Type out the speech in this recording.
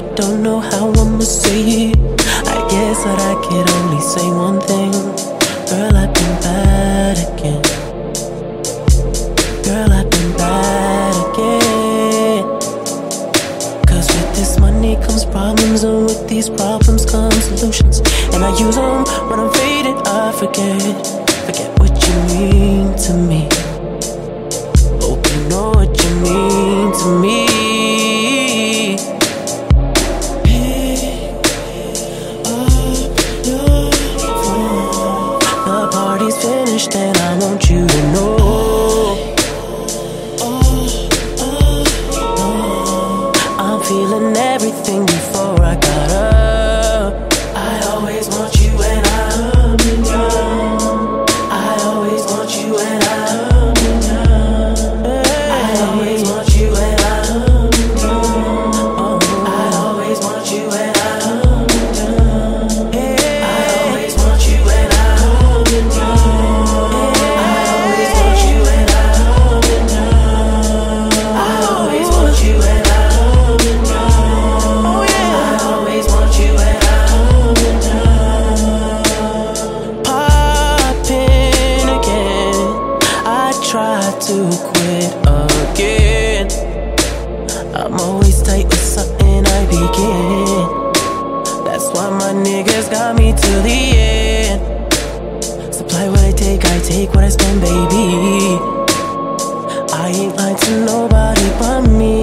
but don't know how I'ma say it. I guess that I could only say one thing. Girl, I've been bad again. Girl, I've been bad again. Cause with this money comes problems, and with these problems come solutions. And I use them when I'm faded, I forget. Forget what you mean to me. Hope you know what you mean to me. I take, I take what I spend, baby. I ain't lying to nobody but me.